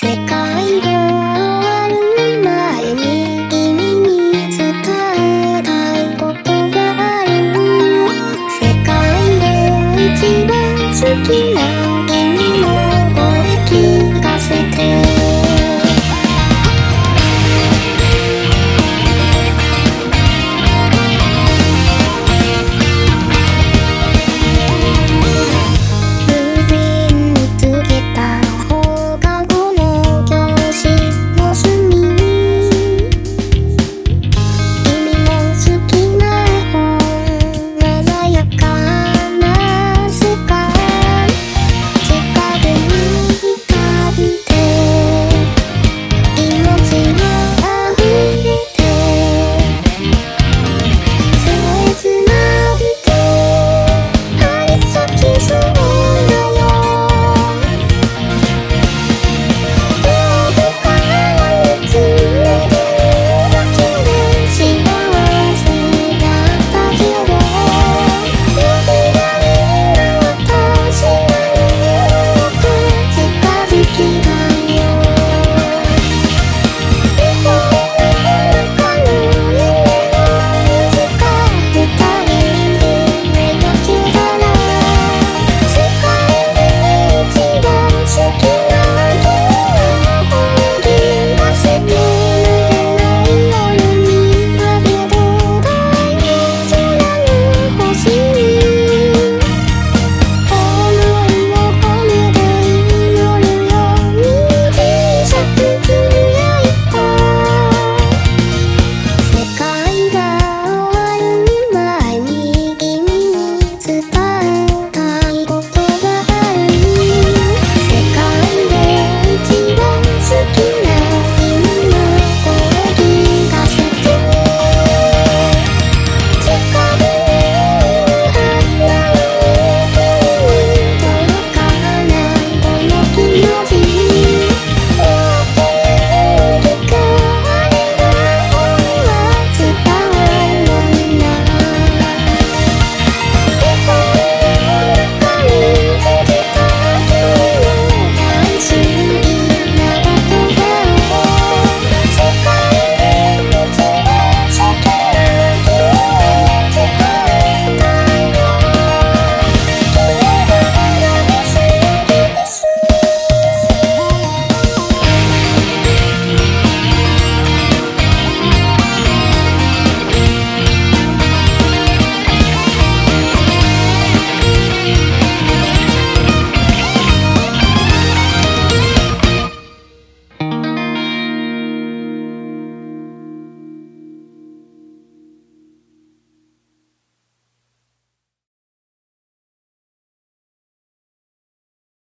世界で終わる前に君に伝えたいことがある世界で一番好きな君の声聞かせて。